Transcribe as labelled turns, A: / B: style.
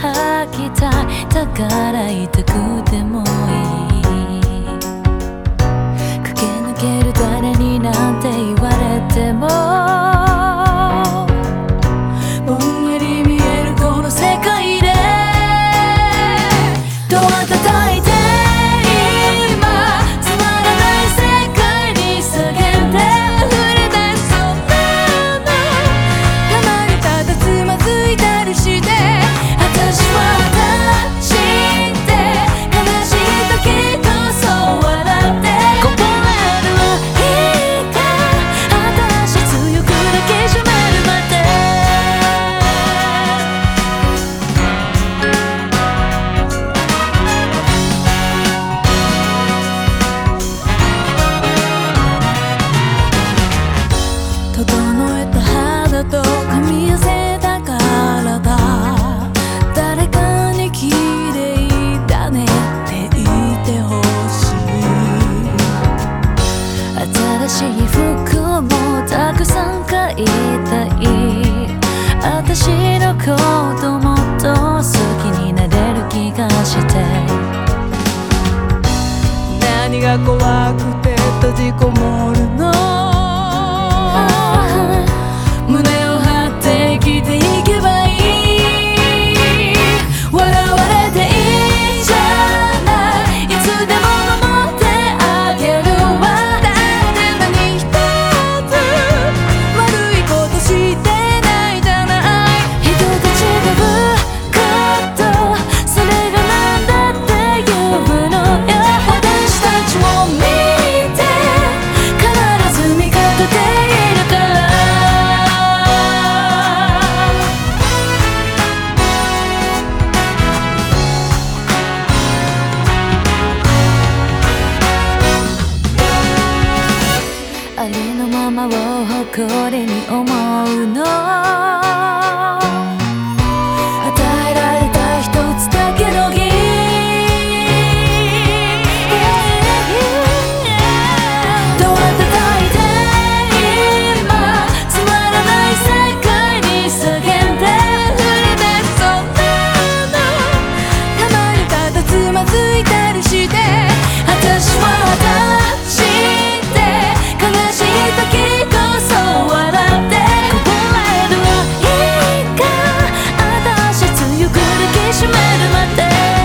A: 吐きたいだから痛くてもいい駆け抜ける誰になんて言われてもぼんやり見えるこの世界でが
B: 怖くて閉じこもるの
A: これに思うのしめるまで